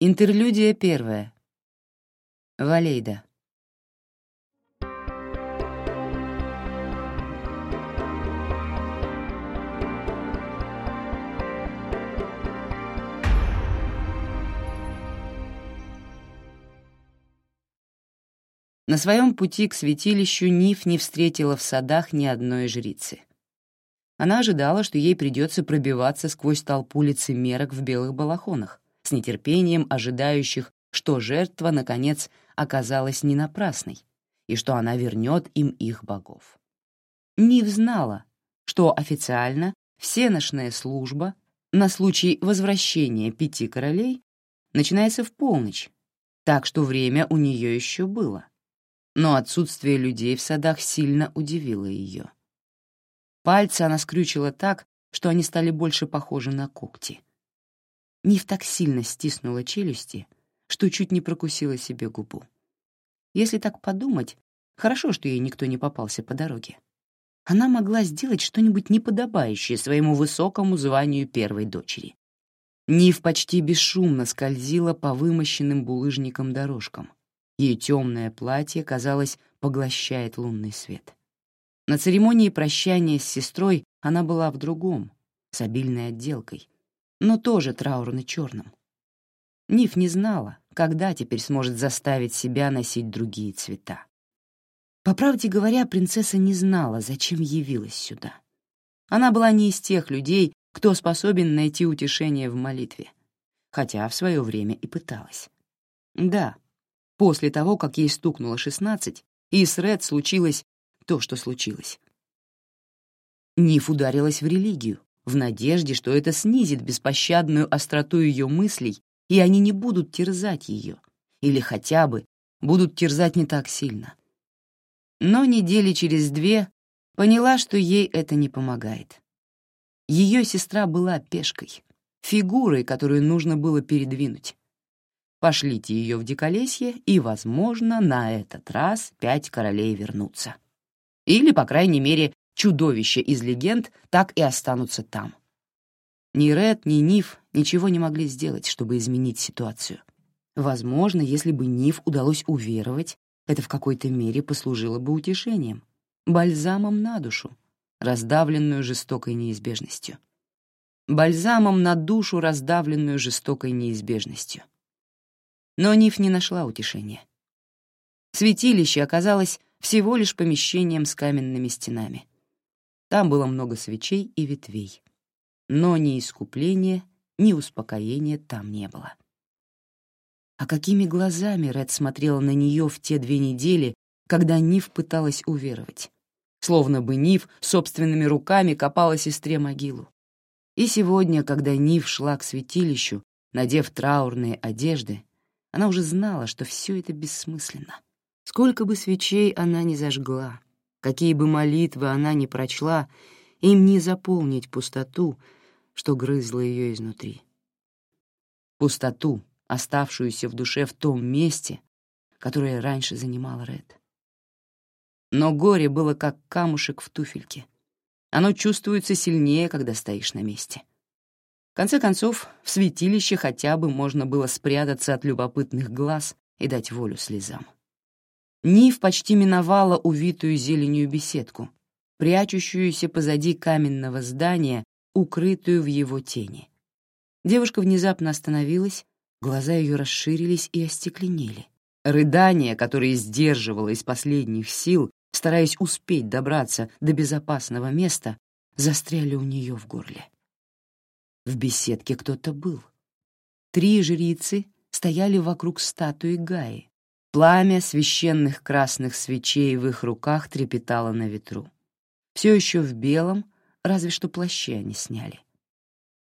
Интерлюдия первая. Валейда. На своем пути к святилищу Ниф не встретила в садах ни одной жрицы. Она ожидала, что ей придется пробиваться сквозь толпу лицемерок в белых балахонах, с нетерпением ожидающих, что жертва, наконец, оказалась не напрасной и что она вернет им их богов. Нив знала, что официально всеношная служба на случай возвращения пяти королей начинается в полночь, так что время у нее еще было но отсутствие людей в садах сильно удивило ее. Пальцы она скрючила так, что они стали больше похожи на когти. Нив так сильно стиснула челюсти, что чуть не прокусила себе губу. Если так подумать, хорошо, что ей никто не попался по дороге. Она могла сделать что-нибудь неподобающее своему высокому званию первой дочери. Нив почти бесшумно скользила по вымощенным булыжникам дорожкам, ее темное платье, казалось, поглощает лунный свет. На церемонии прощания с сестрой она была в другом, с обильной отделкой, но тоже траурно-черным. Ниф не знала, когда теперь сможет заставить себя носить другие цвета. По правде говоря, принцесса не знала, зачем явилась сюда. Она была не из тех людей, кто способен найти утешение в молитве, хотя в свое время и пыталась. Да, после того, как ей стукнуло шестнадцать, и с Ред случилось то, что случилось. Ниф ударилась в религию, в надежде, что это снизит беспощадную остроту ее мыслей, и они не будут терзать ее, или хотя бы будут терзать не так сильно. Но недели через две поняла, что ей это не помогает. Ее сестра была пешкой, фигурой, которую нужно было передвинуть. Пошлите ее в Диколесье, и, возможно, на этот раз пять королей вернутся. Или, по крайней мере, чудовища из легенд так и останутся там. Ни Ред, ни Ниф ничего не могли сделать, чтобы изменить ситуацию. Возможно, если бы Ниф удалось уверовать, это в какой-то мере послужило бы утешением, бальзамом на душу, раздавленную жестокой неизбежностью. Бальзамом на душу, раздавленную жестокой неизбежностью. Но Ниф не нашла утешения. Святилище оказалось всего лишь помещением с каменными стенами. Там было много свечей и ветвей. Но ни искупления, ни успокоения там не было. А какими глазами Ред смотрела на нее в те две недели, когда Ниф пыталась уверовать? Словно бы Ниф собственными руками копала сестре могилу. И сегодня, когда Ниф шла к святилищу, надев траурные одежды, она уже знала, что все это бессмысленно. Сколько бы свечей она ни зажгла, какие бы молитвы она ни прочла, им не заполнить пустоту, что грызла ее изнутри. Пустоту, оставшуюся в душе в том месте, которое раньше занимал Ред. Но горе было как камушек в туфельке. Оно чувствуется сильнее, когда стоишь на месте конце концов, в святилище хотя бы можно было спрятаться от любопытных глаз и дать волю слезам. Нив почти миновала увитую зеленью беседку, прячущуюся позади каменного здания, укрытую в его тени. Девушка внезапно остановилась, глаза ее расширились и остекленели. Рыдания, которые сдерживала из последних сил, стараясь успеть добраться до безопасного места, застряли у нее в горле. В беседке кто-то был. Три жрицы стояли вокруг статуи Гаи. Пламя священных красных свечей в их руках трепетало на ветру. Все еще в белом, разве что плащи они сняли.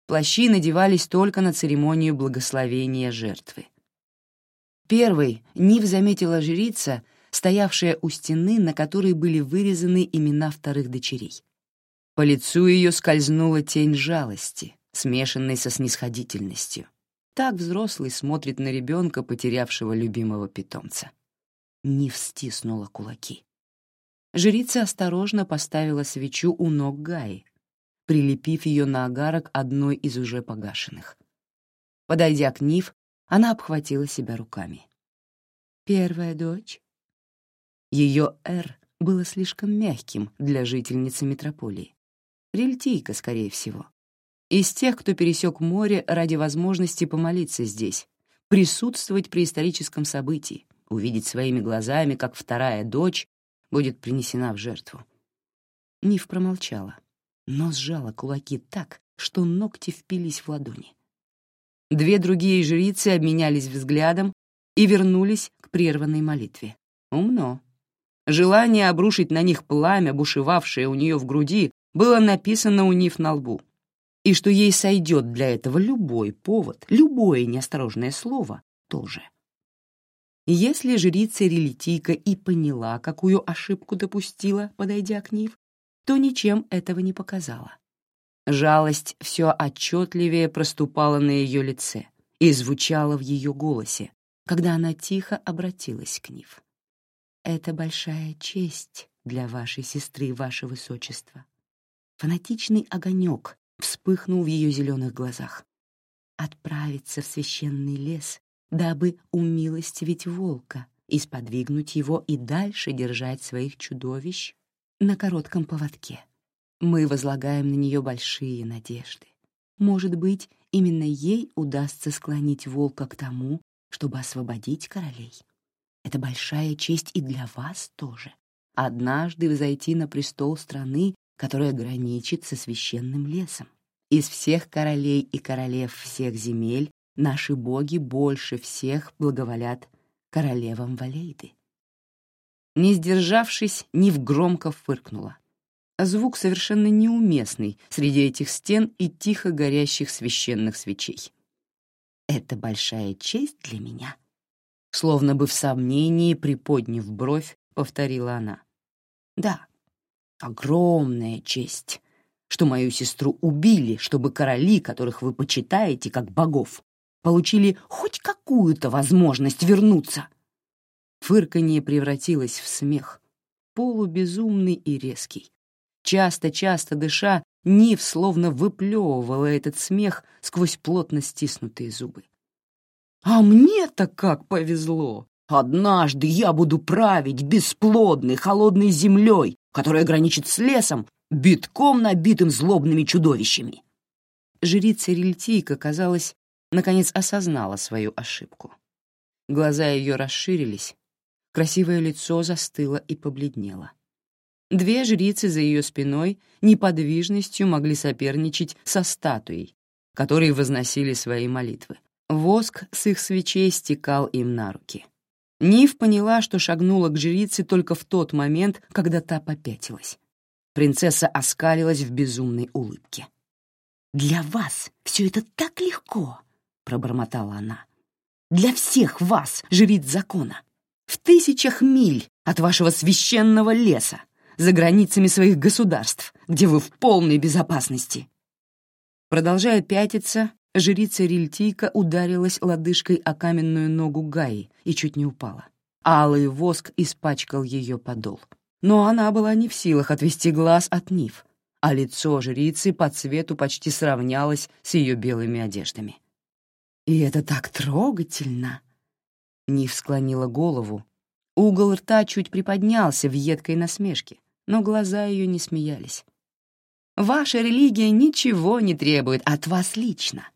Плащи надевались только на церемонию благословения жертвы. Первой Нив заметила жрица, стоявшая у стены, на которой были вырезаны имена вторых дочерей. По лицу ее скользнула тень жалости, смешанной со снисходительностью. Так взрослый смотрит на ребенка, потерявшего любимого питомца. Нив стиснула кулаки. Жрица осторожно поставила свечу у ног Гаи, прилепив ее на огарок одной из уже погашенных. Подойдя к Нив, она обхватила себя руками. «Первая дочь?» Ее «Р» было слишком мягким для жительницы метрополии. Рельтийка, скорее всего. Из тех, кто пересек море ради возможности помолиться здесь, присутствовать при историческом событии, увидеть своими глазами, как вторая дочь будет принесена в жертву. Нив промолчала, но сжала кулаки так, что ногти впились в ладони. Две другие жрицы обменялись взглядом и вернулись к прерванной молитве. Умно. Желание обрушить на них пламя, бушевавшее у нее в груди, было написано у Нив на лбу. И что ей сойдет для этого любой повод, любое неосторожное слово тоже. Если жрица Релитийка и поняла, какую ошибку допустила, подойдя к Нив, то ничем этого не показала. Жалость все отчетливее проступала на ее лице и звучала в ее голосе, когда она тихо обратилась к Нив. «Это большая честь для вашей сестры, ваше высочество». Фанатичный огонек вспыхнул в ее зеленых глазах. «Отправиться в священный лес, дабы умилостивить волка и сподвигнуть его и дальше держать своих чудовищ на коротком поводке. Мы возлагаем на нее большие надежды. Может быть, именно ей удастся склонить волка к тому, чтобы освободить королей. Это большая честь и для вас тоже. Однажды взойти на престол страны, которая граничит со священным лесом. Из всех королей и королев всех земель наши боги больше всех благоволят королевам Валейды. Не сдержавшись, Нив громко фыркнула. Звук совершенно неуместный среди этих стен и тихо горящих священных свечей. «Это большая честь для меня», — словно бы в сомнении, приподняв бровь, повторила она. «Да, огромная честь, что мою сестру убили, чтобы короли, которых вы почитаете как богов, получили хоть какую-то возможность вернуться». Фырканье превратилось в смех, полубезумный и резкий. Часто-часто дыша, Нив словно выплевывала этот смех сквозь плотно стиснутые зубы. «А мне-то как повезло! Однажды я буду править бесплодной холодной землей, которая граничит с лесом, битком набитым злобными чудовищами!» Жрица Рельтийка, казалось, наконец осознала свою ошибку. Глаза ее расширились, Красивое лицо застыло и побледнело. Две жрицы за ее спиной неподвижностью могли соперничать со статуей, которые возносили свои молитвы. Воск с их свечей стекал им на руки. Нив поняла, что шагнула к жрице только в тот момент, когда та попятилась. Принцесса оскалилась в безумной улыбке. «Для вас все это так легко!» — пробормотала она. «Для всех вас, жриц закона! в тысячах миль от вашего священного леса, за границами своих государств, где вы в полной безопасности. Продолжая пятиться, жрица Рильтийка ударилась лодыжкой о каменную ногу Гаи и чуть не упала. Алый воск испачкал ее подол. Но она была не в силах отвести глаз от Нив, а лицо жрицы по цвету почти сравнялось с ее белыми одеждами. «И это так трогательно!» Нив склонила голову. Угол рта чуть приподнялся в едкой насмешке, но глаза ее не смеялись. «Ваша религия ничего не требует от вас лично.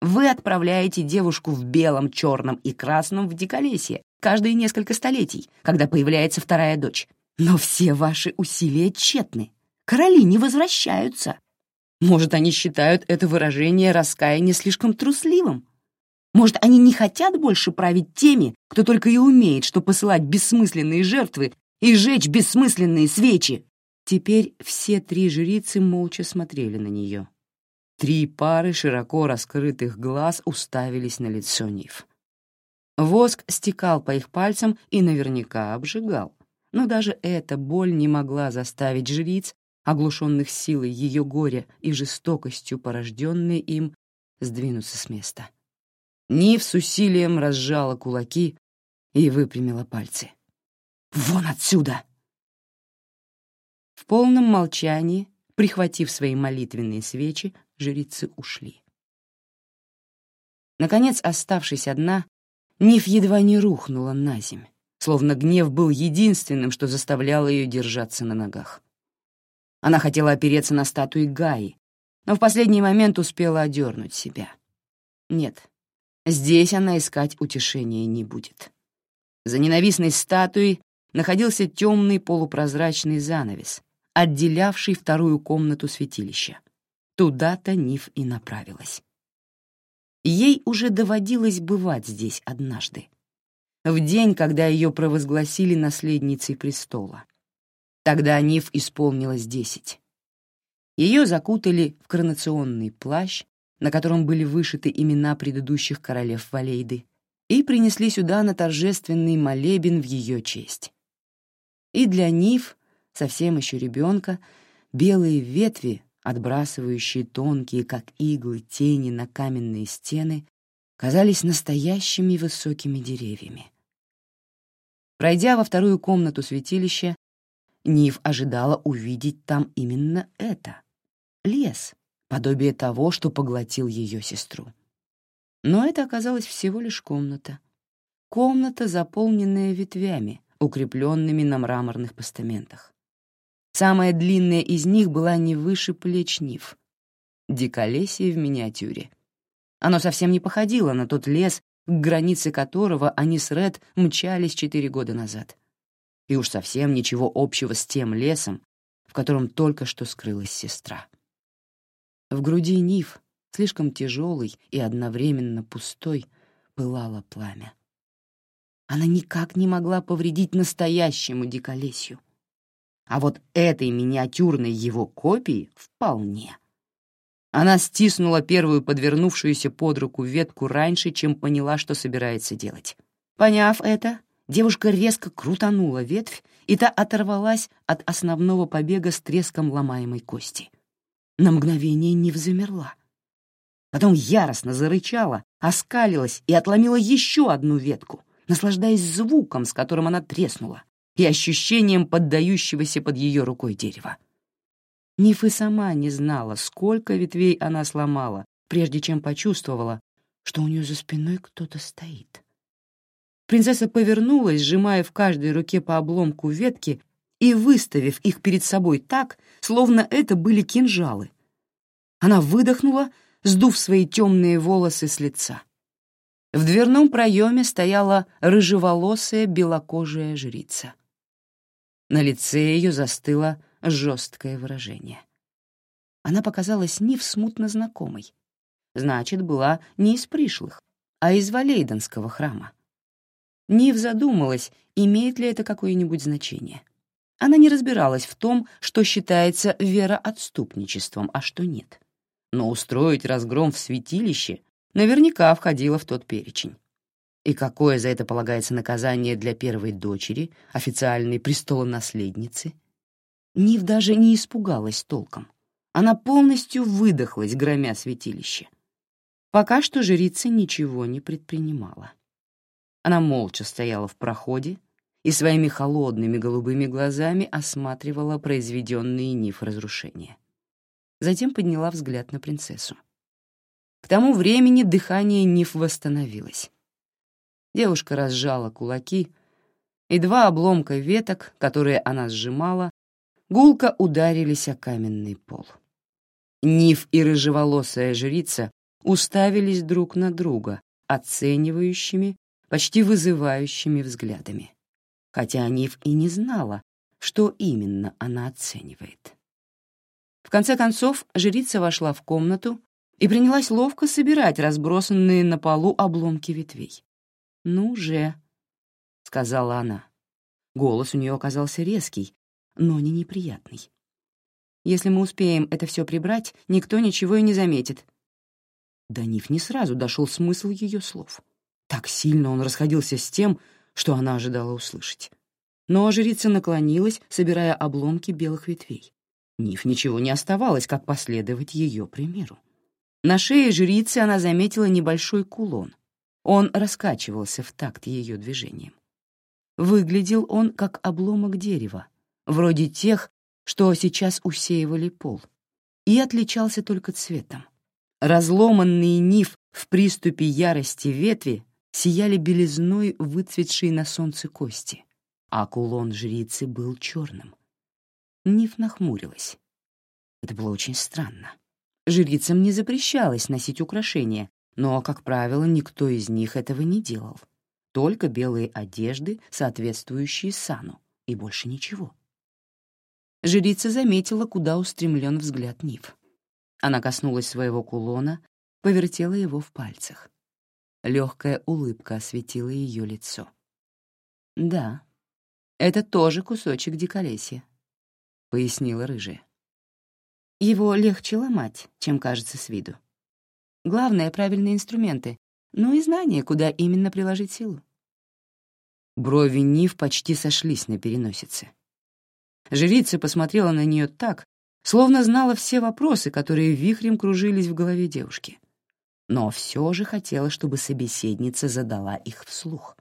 Вы отправляете девушку в белом, черном и красном в диколесье каждые несколько столетий, когда появляется вторая дочь. Но все ваши усилия тщетны. Короли не возвращаются. Может, они считают это выражение раскаяния слишком трусливым? Может, они не хотят больше править теми, кто только и умеет, что посылать бессмысленные жертвы и жечь бессмысленные свечи? Теперь все три жрицы молча смотрели на нее. Три пары широко раскрытых глаз уставились на лицо Нив. Воск стекал по их пальцам и наверняка обжигал. Но даже эта боль не могла заставить жриц, оглушенных силой ее горя и жестокостью, порожденной им, сдвинуться с места. Нив с усилием разжала кулаки и выпрямила пальцы. «Вон отсюда!» В полном молчании, прихватив свои молитвенные свечи, жрицы ушли. Наконец, оставшись одна, Ниф едва не рухнула на земь, словно гнев был единственным, что заставляло ее держаться на ногах. Она хотела опереться на статуи Гаи, но в последний момент успела одернуть себя. Нет, здесь она искать утешения не будет. За ненавистной статуей находился темный полупрозрачный занавес, отделявший вторую комнату святилища. Туда-то Ниф и направилась. Ей уже доводилось бывать здесь однажды, в день, когда ее провозгласили наследницей престола. Тогда Ниф исполнилось десять. Ее закутали в коронационный плащ, на котором были вышиты имена предыдущих королев Валейды, и принесли сюда на торжественный молебен в ее честь. И для Ниф, совсем еще ребенка, белые ветви, отбрасывающие тонкие, как иглы, тени на каменные стены, казались настоящими высокими деревьями. Пройдя во вторую комнату святилища, Ниф ожидала увидеть там именно это — лес, подобие того, что поглотил ее сестру. Но это оказалась всего лишь комната. Комната, заполненная ветвями, укрепленными на мраморных постаментах. Самая длинная из них была не выше плеч Нив. Диколесье в миниатюре. Оно совсем не походило на тот лес, к границе которого они с Ред мчались четыре года назад. И уж совсем ничего общего с тем лесом, в котором только что скрылась сестра. В груди Нив, слишком тяжелый и одновременно пустой, пылало пламя. Она никак не могла повредить настоящему диколесью. А вот этой миниатюрной его копии вполне. Она стиснула первую подвернувшуюся под руку ветку раньше, чем поняла, что собирается делать. Поняв это, девушка резко крутанула ветвь, и та оторвалась от основного побега с треском ломаемой кости. На мгновение не замерла. Потом яростно зарычала, оскалилась и отломила еще одну ветку наслаждаясь звуком, с которым она треснула, и ощущением поддающегося под ее рукой дерева. Ниф и сама не знала, сколько ветвей она сломала, прежде чем почувствовала, что у нее за спиной кто-то стоит. Принцесса повернулась, сжимая в каждой руке по обломку ветки и выставив их перед собой так, словно это были кинжалы. Она выдохнула, сдув свои темные волосы с лица. В дверном проеме стояла рыжеволосая белокожая жрица. На лице ее застыло жесткое выражение. Она показалась Нив смутно знакомой. Значит, была не из пришлых, а из Валейденского храма. Нив задумалась, имеет ли это какое-нибудь значение. Она не разбиралась в том, что считается вероотступничеством, а что нет. Но устроить разгром в святилище наверняка входила в тот перечень. И какое за это полагается наказание для первой дочери, официальной престолонаследницы? Нив даже не испугалась толком. Она полностью выдохлась, громя святилище. Пока что жрица ничего не предпринимала. Она молча стояла в проходе и своими холодными голубыми глазами осматривала произведенные Ниф разрушения. Затем подняла взгляд на принцессу. К тому времени дыхание Ниф восстановилось. Девушка разжала кулаки, и два обломка веток, которые она сжимала, гулко ударились о каменный пол. Ниф и рыжеволосая жрица уставились друг на друга, оценивающими, почти вызывающими взглядами. Хотя Ниф и не знала, что именно она оценивает. В конце концов, жрица вошла в комнату и принялась ловко собирать разбросанные на полу обломки ветвей. «Ну же», — сказала она. Голос у нее оказался резкий, но не неприятный. «Если мы успеем это все прибрать, никто ничего и не заметит». До Ниф не сразу дошел смысл ее слов. Так сильно он расходился с тем, что она ожидала услышать. Но жрица наклонилась, собирая обломки белых ветвей. Ниф ничего не оставалось, как последовать ее примеру. На шее жрицы она заметила небольшой кулон. Он раскачивался в такт ее движением. Выглядел он как обломок дерева, вроде тех, что сейчас усеивали пол, и отличался только цветом. Разломанные нив в приступе ярости ветви сияли белизной выцветшие на солнце кости, а кулон жрицы был черным. Ниф нахмурилась. Это было очень странно. Жрицам не запрещалось носить украшения, но, как правило, никто из них этого не делал. Только белые одежды, соответствующие сану, и больше ничего. Жрица заметила, куда устремлен взгляд Нив. Она коснулась своего кулона, повертела его в пальцах. Легкая улыбка осветила ее лицо. «Да, это тоже кусочек диколесья», — пояснила рыжая. «Его легче ломать, чем кажется с виду. Главное — правильные инструменты, ну и знание, куда именно приложить силу». Брови Нив почти сошлись на переносице. Жрица посмотрела на нее так, словно знала все вопросы, которые вихрем кружились в голове девушки. Но все же хотела, чтобы собеседница задала их вслух.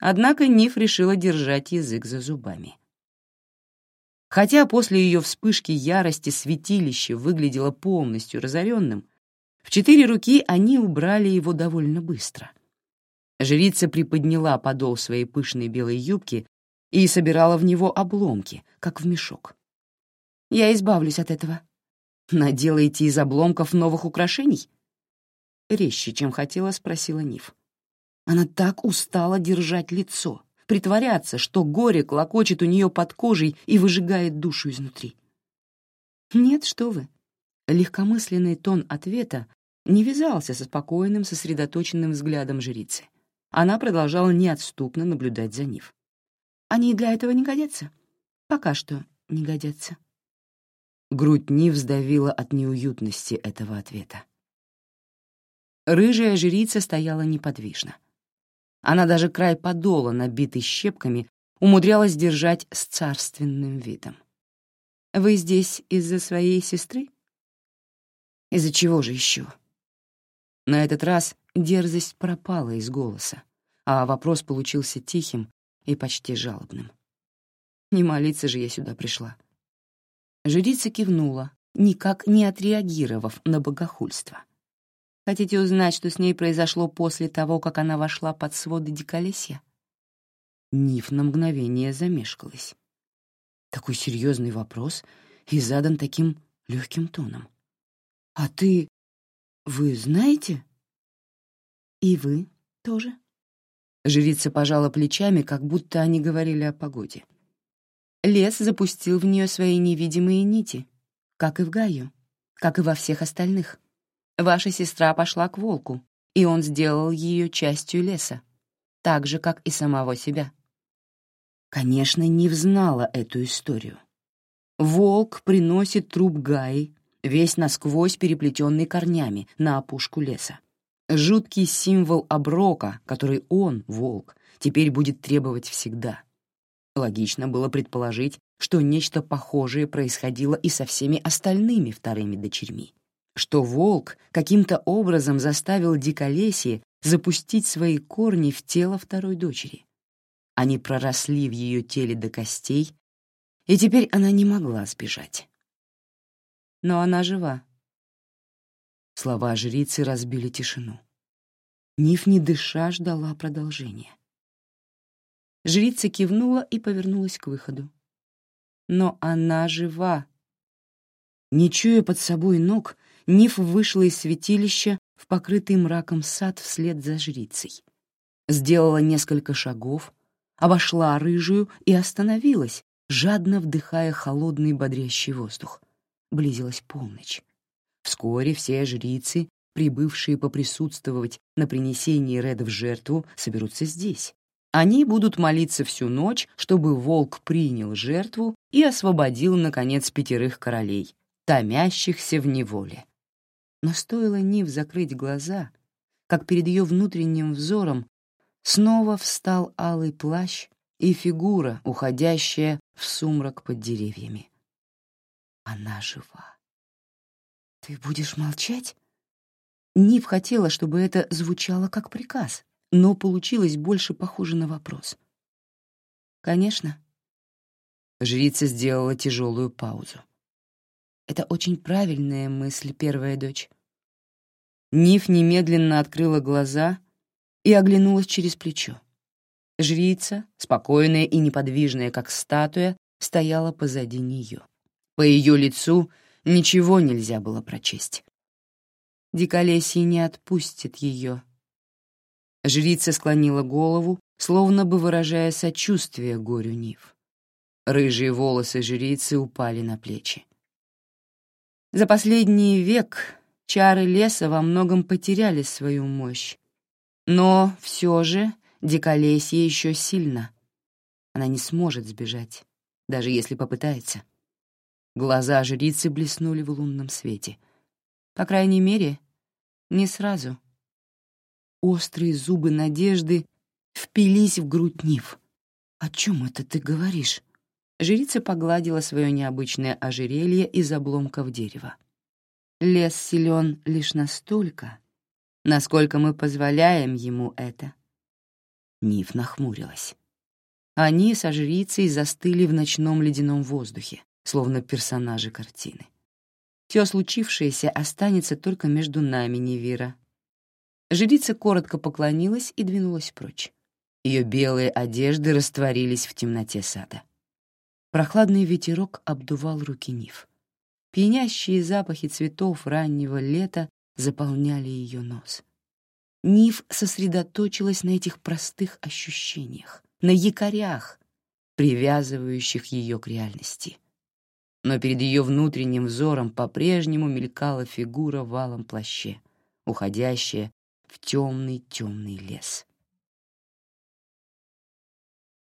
Однако Ниф решила держать язык за зубами. Хотя после ее вспышки ярости святилище выглядело полностью разоренным, в четыре руки они убрали его довольно быстро. Жрица приподняла подол своей пышной белой юбки и собирала в него обломки, как в мешок. «Я избавлюсь от этого. Наделаете из обломков новых украшений?» Резче, чем хотела, спросила Ниф. Она так устала держать лицо, притворяться, что горе клокочет у нее под кожей и выжигает душу изнутри. «Нет, что вы». Легкомысленный тон ответа не вязался со спокойным, сосредоточенным взглядом жрицы. Она продолжала неотступно наблюдать за Нив. Они для этого не годятся? Пока что не годятся. Грудь Нив сдавила от неуютности этого ответа. Рыжая жрица стояла неподвижно. Она даже край подола, набитый щепками, умудрялась держать с царственным видом. «Вы здесь из-за своей сестры?» «Из-за чего же еще?» На этот раз дерзость пропала из голоса, а вопрос получился тихим и почти жалобным. Не молиться же я сюда пришла. Жрица кивнула, никак не отреагировав на богохульство. Хотите узнать, что с ней произошло после того, как она вошла под своды диколесья? Ниф на мгновение замешкалась. Такой серьезный вопрос и задан таким легким тоном. «А ты... вы знаете?» «И вы тоже?» Жрица пожала плечами, как будто они говорили о погоде. Лес запустил в нее свои невидимые нити, как и в Гаю, как и во всех остальных. Ваша сестра пошла к волку, и он сделал ее частью леса, так же, как и самого себя. Конечно, Нив знала эту историю. Волк приносит труп Гаи, весь насквозь переплетенный корнями, на опушку леса. Жуткий символ оброка, который он, волк, теперь будет требовать всегда. Логично было предположить, что нечто похожее происходило и со всеми остальными вторыми дочерьми. Что волк каким-то образом заставил Диколесье запустить свои корни в тело второй дочери. Они проросли в ее теле до костей, и теперь она не могла сбежать. Но она жива, Слова жрицы разбили тишину. Ниф, не дыша, ждала продолжения. Жрица кивнула и повернулась к выходу. Но она жива. Не чуя под собой ног, Ниф вышла из святилища в покрытый мраком сад вслед за жрицей. Сделала несколько шагов, обошла рыжую и остановилась, жадно вдыхая холодный бодрящий воздух. Близилась полночь. Вскоре все жрицы, прибывшие поприсутствовать на принесении Реда в жертву, соберутся здесь. Они будут молиться всю ночь, чтобы волк принял жертву и освободил, наконец, пятерых королей, томящихся в неволе. Но стоило Нив закрыть глаза, как перед ее внутренним взором снова встал алый плащ и фигура, уходящая в сумрак под деревьями. Она жива. «Ты будешь молчать?» Нив хотела, чтобы это звучало как приказ, но получилось больше похоже на вопрос. «Конечно». Жрица сделала тяжелую паузу. «Это очень правильная мысль, первая дочь. Ниф немедленно открыла глаза и оглянулась через плечо. Жрица, спокойная и неподвижная, как статуя, стояла позади нее. По ее лицу ничего нельзя было прочесть. Диколесье не отпустит ее. Жрица склонила голову, словно бы выражая сочувствие горю Нив. Рыжие волосы жрицы упали на плечи. За последний век чары леса во многом потеряли свою мощь. Но все же Диколесье еще сильно. Она не сможет сбежать, даже если попытается. Глаза жрицы блеснули в лунном свете. По крайней мере, не сразу. Острые зубы надежды впились в грудь Нив. «О чем это ты говоришь?» Жрица погладила свое необычное ожерелье из обломков дерева. «Лес силен лишь настолько, насколько мы позволяем ему это». Нив нахмурилась. Они со жрицей застыли в ночном ледяном воздухе, словно персонажи картины. Все случившееся останется только между нами, Невира. Жрица коротко поклонилась и двинулась прочь. Ее белые одежды растворились в темноте сада. Прохладный ветерок обдувал руки Нив. Пьянящие запахи цветов раннего лета заполняли ее нос. Нив сосредоточилась на этих простых ощущениях, на якорях, привязывающих ее к реальности. Но перед ее внутренним взором по-прежнему мелькала фигура в алом плаще, уходящая в темный-темный лес.